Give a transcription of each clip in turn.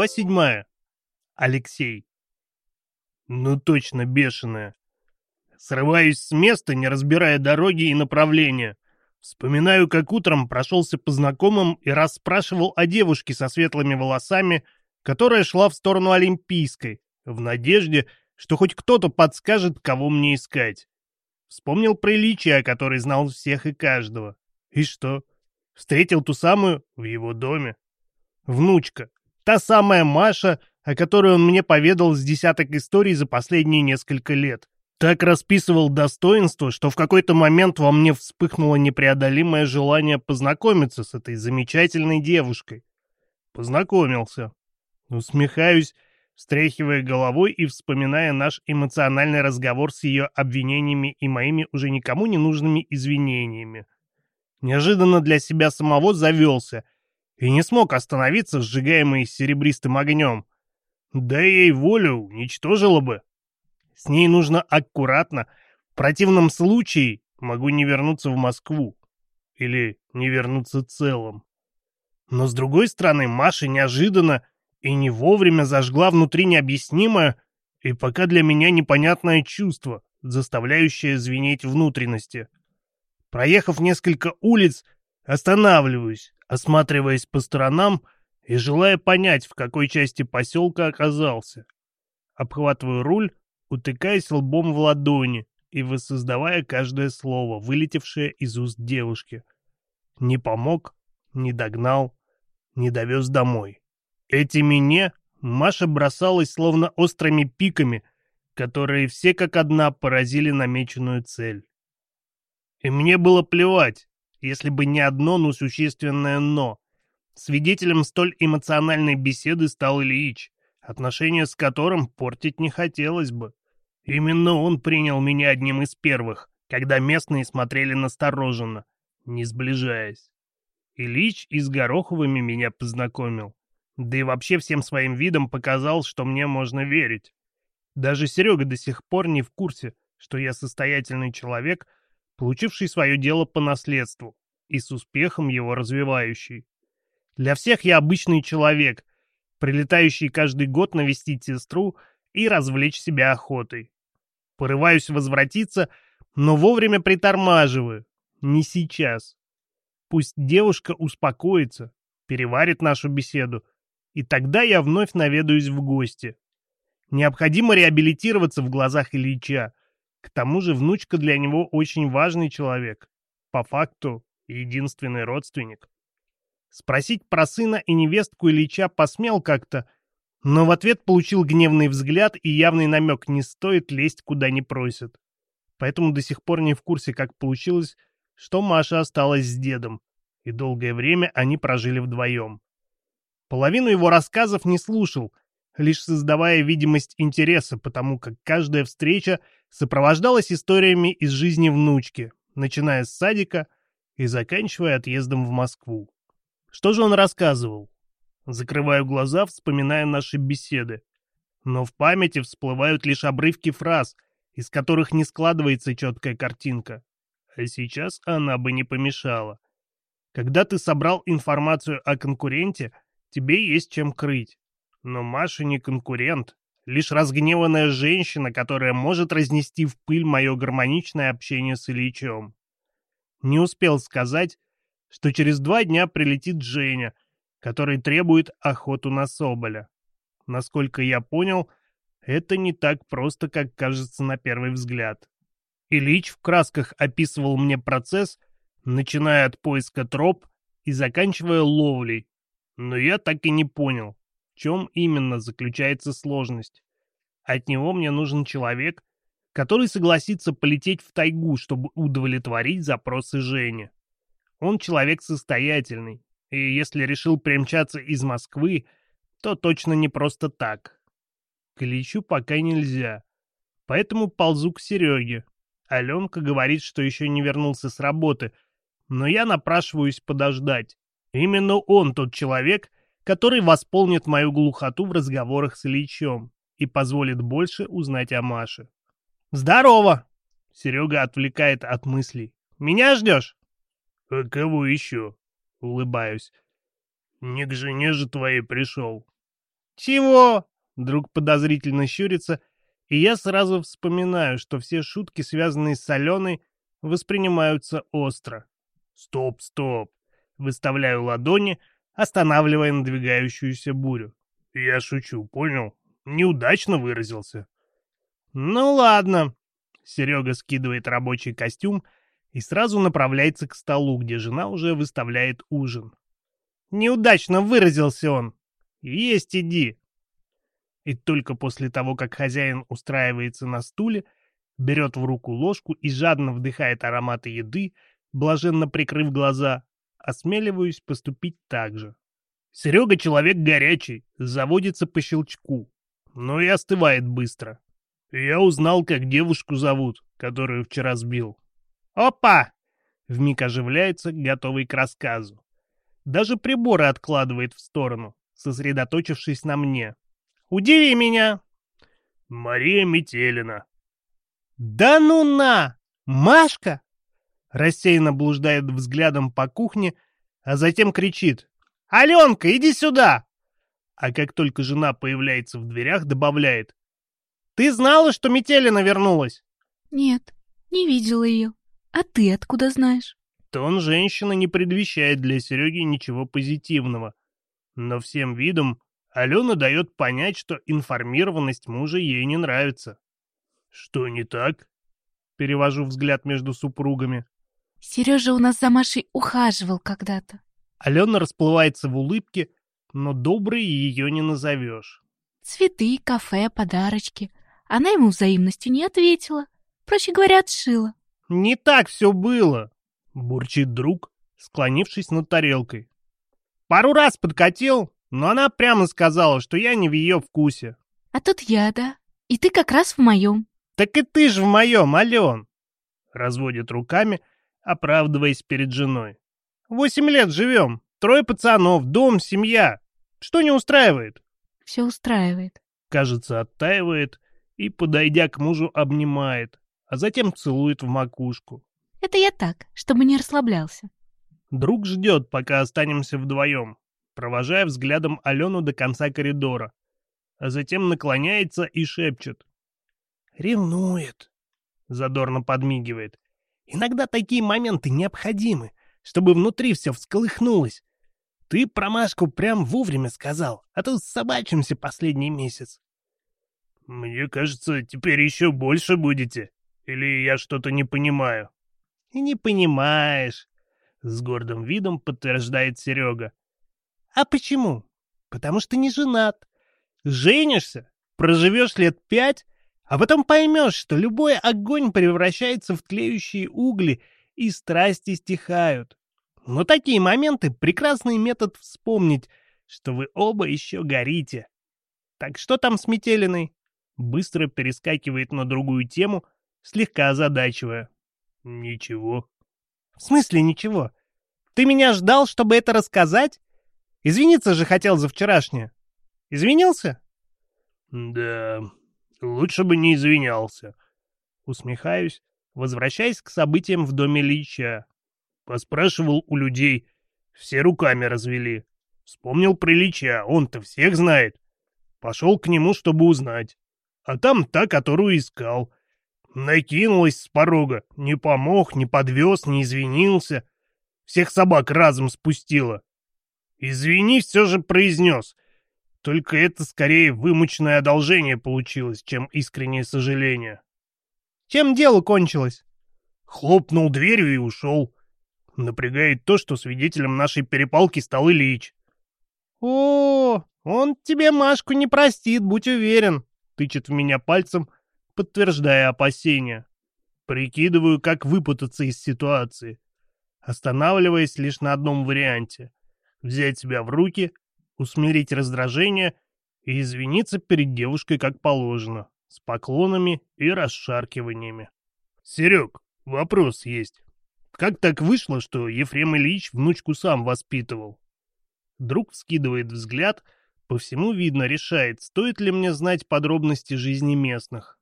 Глава седьмая. Алексей. Ну точно бешеная. Срываюсь с места, не разбирая дороги и направления. Вспоминаю, как утром прошелся по знакомым и расспрашивал о девушке со светлыми волосами, которая шла в сторону Олимпийской, в надежде, что хоть кто-то подскажет, кого мне искать. Вспомнил про Ильича, который знал всех и каждого. И что? Встретил ту самую в его доме. Внучка. Та самая Маша, о которой он мне поведал с десяток историй за последние несколько лет. Так расписывал достоинство, что в какой-то момент во мне вспыхнуло непреодолимое желание познакомиться с этой замечательной девушкой. Познакомился. Усмехаюсь, встряхивая головой и вспоминая наш эмоциональный разговор с ее обвинениями и моими уже никому не нужными извинениями. Неожиданно для себя самого завелся и не смог остановиться, сжигаемый серебристым огнем. Да ей волю уничтожила бы. С ней нужно аккуратно. В противном случае могу не вернуться в Москву. Или не вернуться целым. Но с другой стороны, Маша неожиданно и не вовремя зажгла внутри необъяснимое и пока для меня непонятное чувство, заставляющее звенеть внутренности. Проехав несколько улиц, останавливаюсь, осматриваясь по сторонам и желая понять, в какой части поселка оказался. Обхватываю руль, утыкаясь лбом в ладони и воссоздавая каждое слово, вылетевшее из уст девушки. Не помог, не догнал, не довез домой. Эти мне Маша бросалась словно острыми пиками, которые все как одна поразили намеченную цель. И мне было плевать, если бы не одно, но существенное «но». Свидетелем столь эмоциональной беседы стал Ильич, отношения с которым портить не хотелось бы. Именно он принял меня одним из первых, когда местные смотрели настороженно, не сближаясь. Ильич и с Гороховыми меня познакомил. Да и вообще всем своим видом показал, что мне можно верить. Даже Серега до сих пор не в курсе, что я состоятельный человек, получивший свое дело по наследству и с успехом его развивающий. Для всех я обычный человек, прилетающий каждый год навестить сестру и развлечь себя охотой. Порываюсь возвратиться, но вовремя притормаживаю. Не сейчас. Пусть девушка успокоится, переварит нашу беседу, и тогда я вновь наведаюсь в гости. Необходимо реабилитироваться в глазах Ильича. К тому же внучка для него очень важный человек. По факту, единственный родственник. Спросить про сына и невестку Ильича посмел как-то, но в ответ получил гневный взгляд и явный намек «не стоит лезть куда не просят». Поэтому до сих пор не в курсе, как получилось, что Маша осталась с дедом, и долгое время они прожили вдвоем. Половину его рассказов не слушал, лишь создавая видимость интереса, потому как каждая встреча сопровождалась историями из жизни внучки, начиная с садика и заканчивая отъездом в Москву. Что же он рассказывал? Закрываю глаза, вспоминая наши беседы. Но в памяти всплывают лишь обрывки фраз, из которых не складывается четкая картинка. А сейчас она бы не помешала. Когда ты собрал информацию о конкуренте, тебе есть чем крыть. Но Маша не конкурент, лишь разгневанная женщина, которая может разнести в пыль мое гармоничное общение с Ильичем. Не успел сказать, что через два дня прилетит Женя, который требует охоту на Соболя. Насколько я понял, это не так просто, как кажется на первый взгляд. Ильич в красках описывал мне процесс, начиная от поиска троп и заканчивая ловлей. Но я так и не понял, чем именно заключается сложность. От него мне нужен человек, который согласится полететь в тайгу, чтобы удовлетворить запросы Жени. Он человек состоятельный, и если решил примчаться из Москвы, то точно не просто так. К Ильичу пока нельзя, поэтому ползу к Сереге. Аленка говорит, что еще не вернулся с работы, но я напрашиваюсь подождать. Именно он тот человек, который восполнит мою глухоту в разговорах с Ильичем и позволит больше узнать о Маше. «Здорово!» — Серега отвлекает от мыслей. «Меня ждешь?» «А кого еще?» — улыбаюсь. «Не к жене же твоей пришел». «Чего?» — друг подозрительно щурится, и я сразу вспоминаю, что все шутки, связанные с Аленой, воспринимаются остро. «Стоп, стоп!» — выставляю ладони, останавливая надвигающуюся бурю. «Я шучу, понял? Неудачно выразился». «Ну ладно». Серега скидывает рабочий костюм и сразу направляется к столу, где жена уже выставляет ужин. «Неудачно выразился он. Есть иди». И только после того, как хозяин устраивается на стуле, берет в руку ложку и жадно вдыхает ароматы еды, блаженно прикрыв глаза, осмеливаюсь поступить так же. Серега человек горячий, заводится по щелчку, но и остывает быстро. Я узнал, как девушку зовут, которую вчера сбил. «Опа!» — вмиг оживляется, готовый к рассказу. Даже приборы откладывает в сторону, сосредоточившись на мне. «Удиви меня!» «Мария Метелина». «Да ну на! Машка!» Рассеянно блуждает взглядом по кухне, а затем кричит. «Аленка, иди сюда!» А как только жена появляется в дверях, добавляет. «Ты знала, что Метелина вернулась?» «Нет, не видела ее. А ты откуда знаешь?» Тон женщины не предвещает для Сереги ничего позитивного. Но всем видом Алена дает понять, что информированность мужа ей не нравится. «Что не так?» Перевожу взгляд между супругами. «Сережа у нас за Машей ухаживал когда-то». Алена расплывается в улыбке, но доброй ее не назовешь. Цветы, кафе, подарочки. Она ему взаимностью не ответила. Проще говоря, отшила. «Не так все было!» — бурчит друг, склонившись над тарелкой. «Пару раз подкатил, но она прямо сказала, что я не в ее вкусе». «А тут я, да? И ты как раз в моем». «Так и ты же в моем, Ален!» Разводит руками, оправдываясь перед женой. Восемь лет живем. Трое пацанов, дом, семья. Что не устраивает? Все устраивает. Кажется, оттаивает и, подойдя к мужу, обнимает, а затем целует в макушку. Это я так, чтобы не расслаблялся. Друг ждет, пока останемся вдвоем, провожая взглядом Алену до конца коридора, а затем наклоняется и шепчет. «Ревнует», — задорно подмигивает. «Иногда такие моменты необходимы чтобы внутри все всколыхнулось. Ты про Машку прям вовремя сказал, а то собачимся последний месяц. Мне кажется, теперь еще больше будете. Или я что-то не понимаю? И не понимаешь, с гордым видом подтверждает Серега. А почему? Потому что не женат. Женишься, проживешь лет пять, а потом поймешь, что любой огонь превращается в тлеющие угли — и страсти стихают. Но такие моменты — прекрасный метод вспомнить, что вы оба еще горите. Так что там с Метелиной? Быстро перескакивает на другую тему, слегка озадачивая. Ничего. В смысле ничего? Ты меня ждал, чтобы это рассказать? Извиниться же хотел за вчерашнее. Извинился? Да, лучше бы не извинялся. Усмехаюсь, возвращаясь к событиям в доме Лича. Поспрашивал у людей, все руками развели. Вспомнил про Лича, он-то всех знает. Пошел к нему, чтобы узнать. А там та, которую искал. Накинулась с порога, не помог, не подвез, не извинился. Всех собак разом спустила. Извини, все же произнес. Только это скорее вымученное одолжение получилось, чем искреннее сожаление. Чем дело кончилось?» Хлопнул дверью и ушел. Напрягает то, что свидетелем нашей перепалки стал Ильич. «О, он тебе Машку не простит, будь уверен», — тычет в меня пальцем, подтверждая опасения. Прикидываю, как выпутаться из ситуации, останавливаясь лишь на одном варианте — взять себя в руки, усмирить раздражение и извиниться перед девушкой как положено с поклонами и расшаркиваниями. «Серег, вопрос есть. Как так вышло, что Ефрем Ильич внучку сам воспитывал?» Друг вскидывает взгляд, по всему видно, решает, стоит ли мне знать подробности жизни местных.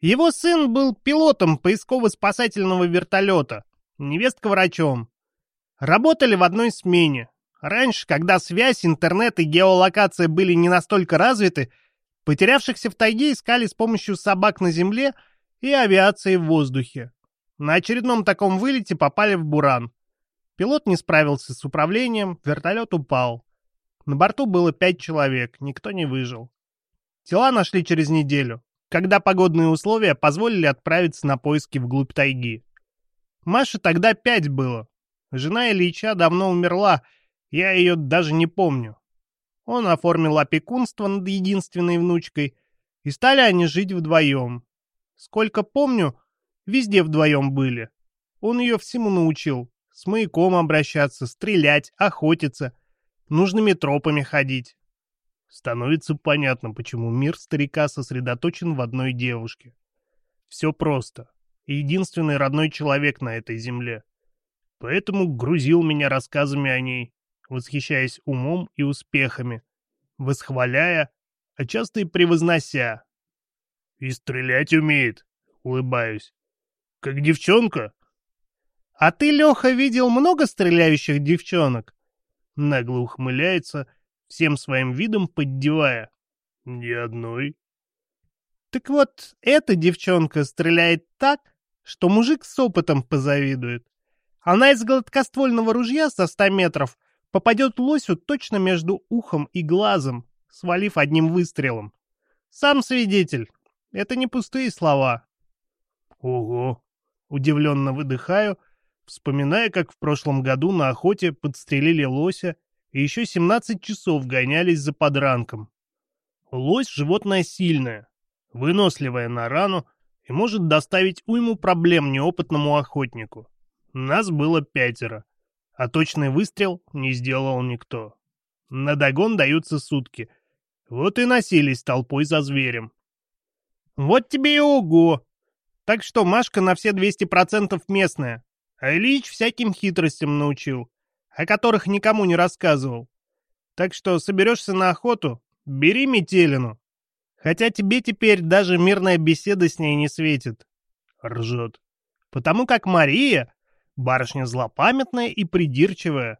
Его сын был пилотом поисково-спасательного вертолета, невестка врачом. Работали в одной смене, Раньше, когда связь, интернет и геолокация были не настолько развиты, потерявшихся в тайге искали с помощью собак на земле и авиации в воздухе. На очередном таком вылете попали в буран. Пилот не справился с управлением, вертолет упал. На борту было пять человек, никто не выжил. Тела нашли через неделю, когда погодные условия позволили отправиться на поиски вглубь тайги. Маше тогда пять было. Жена Ильича давно умерла, я ее даже не помню. Он оформил опекунство над единственной внучкой, и стали они жить вдвоем. Сколько помню, везде вдвоем были. Он ее всему научил. С маяком обращаться, стрелять, охотиться, нужными тропами ходить. Становится понятно, почему мир старика сосредоточен в одной девушке. Все просто. Единственный родной человек на этой земле. Поэтому грузил меня рассказами о ней, восхищаясь умом и успехами, восхваляя, а часто и превознося. «И стрелять умеет», — улыбаюсь. «Как девчонка?» «А ты, Леха, видел много стреляющих девчонок?» Нагло ухмыляется, всем своим видом поддевая. «Ни одной». «Так вот, эта девчонка стреляет так, что мужик с опытом позавидует. Она из гладкоствольного ружья со ста метров попадет лосю точно между ухом и глазом, свалив одним выстрелом. Сам свидетель. Это не пустые слова. Ого! Удивленно выдыхаю, вспоминая, как в прошлом году на охоте подстрелили лося и еще 17 часов гонялись за подранком. Лось — животное сильное, выносливое на рану и может доставить уйму проблем неопытному охотнику. Нас было пятеро, а точный выстрел не сделал никто. На догон даются сутки. Вот и носились толпой за зверем. Вот тебе и ого! Так что Машка на все 200% местная, а Ильич всяким хитростям научил, о которых никому не рассказывал. Так что соберешься на охоту, бери метелину. Хотя тебе теперь даже мирная беседа с ней не светит. Ржет. Потому как Мария — барышня злопамятная и придирчивая.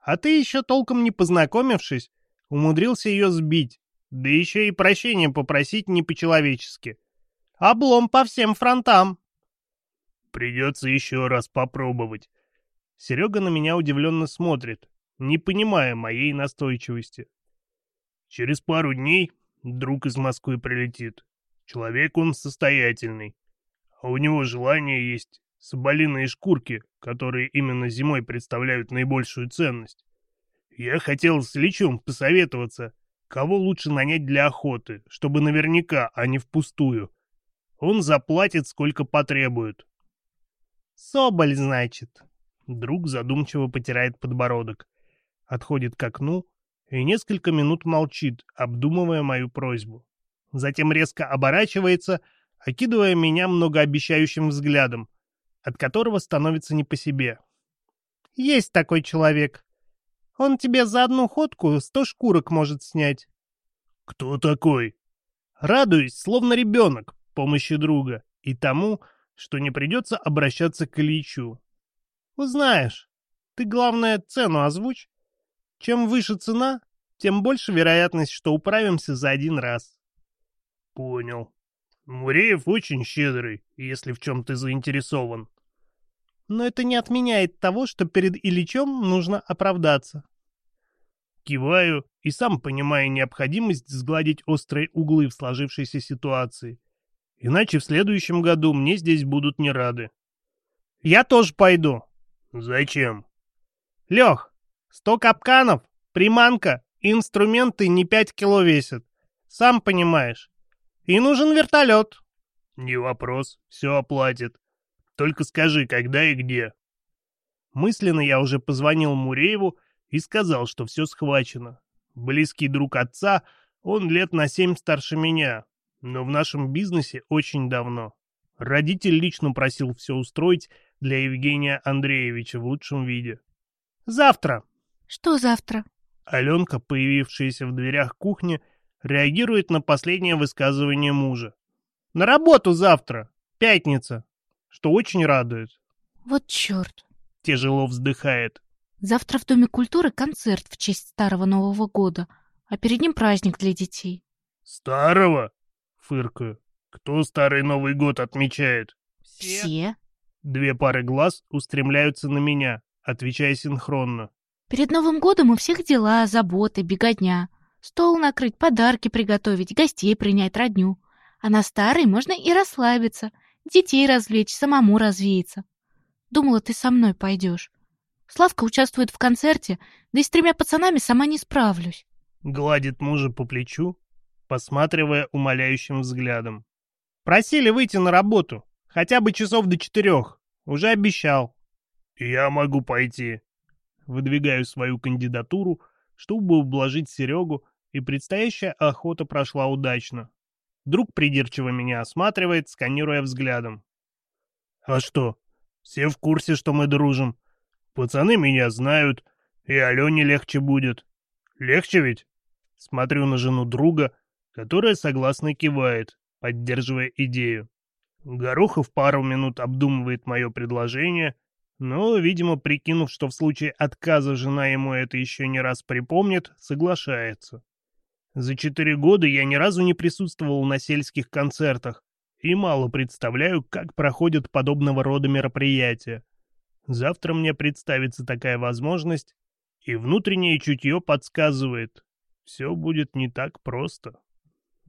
А ты еще толком не познакомившись, умудрился ее сбить, да еще и прощения попросить не по-человечески. Облом по всем фронтам. Придется еще раз попробовать. Серега на меня удивленно смотрит, не понимая моей настойчивости. Через пару дней друг из Москвы прилетит. Человек он состоятельный. А у него желание есть соболиные шкурки, которые именно зимой представляют наибольшую ценность. Я хотел с Личом посоветоваться, кого лучше нанять для охоты, чтобы наверняка, а не впустую. Он заплатит, сколько потребует. «Соболь, значит?» Друг задумчиво потирает подбородок, отходит к окну и несколько минут молчит, обдумывая мою просьбу. Затем резко оборачивается, окидывая меня многообещающим взглядом, от которого становится не по себе. «Есть такой человек. Он тебе за одну ходку сто шкурок может снять». «Кто такой?» Радуюсь, словно ребенок, помощи друга и тому, что не придется обращаться к Ильичу. «Узнаешь. Ты, главное, цену озвучь. Чем выше цена, тем больше вероятность, что управимся за один раз. Понял. Муреев очень щедрый, если в чем ты заинтересован. Но это не отменяет того, что перед Ильичем нужно оправдаться. Киваю и сам понимаю необходимость сгладить острые углы в сложившейся ситуации. Иначе в следующем году мне здесь будут не рады. Я тоже пойду. Зачем? Лех, Сто капканов, приманка и инструменты не пять кило весят. Сам понимаешь. И нужен вертолет. Не вопрос, все оплатит. Только скажи, когда и где. Мысленно я уже позвонил Мурееву и сказал, что все схвачено. Близкий друг отца, он лет на семь старше меня, но в нашем бизнесе очень давно. Родитель лично просил все устроить для Евгения Андреевича в лучшем виде. «Завтра», что завтра? Аленка, появившаяся в дверях кухни, реагирует на последнее высказывание мужа. На работу завтра, пятница, что очень радует. Вот черт. Тяжело вздыхает. Завтра в Доме культуры концерт в честь Старого Нового года, а перед ним праздник для детей. Старого? Фыркаю. Кто Старый Новый год отмечает? Все. Две пары глаз устремляются на меня, отвечая синхронно. Перед Новым годом у всех дела, заботы, беготня. Стол накрыть, подарки приготовить, гостей принять, родню. А на старый можно и расслабиться, детей развлечь, самому развеяться. Думала, ты со мной пойдешь. Славка участвует в концерте, да и с тремя пацанами сама не справлюсь. Гладит мужа по плечу, посматривая умоляющим взглядом. Просили выйти на работу, хотя бы часов до четырех. Уже обещал. Я могу пойти. Выдвигаю свою кандидатуру, чтобы ублажить Серегу, и предстоящая охота прошла удачно. Друг придирчиво меня осматривает, сканируя взглядом. «А что? Все в курсе, что мы дружим. Пацаны меня знают, и Алене легче будет. Легче ведь?» Смотрю на жену друга, которая согласно кивает, поддерживая идею. Горохов пару минут обдумывает мое предложение, но, видимо, прикинув, что в случае отказа жена ему это еще не раз припомнит, соглашается. За четыре года я ни разу не присутствовал на сельских концертах и мало представляю, как проходят подобного рода мероприятия. Завтра мне представится такая возможность, и внутреннее чутье подсказывает, все будет не так просто.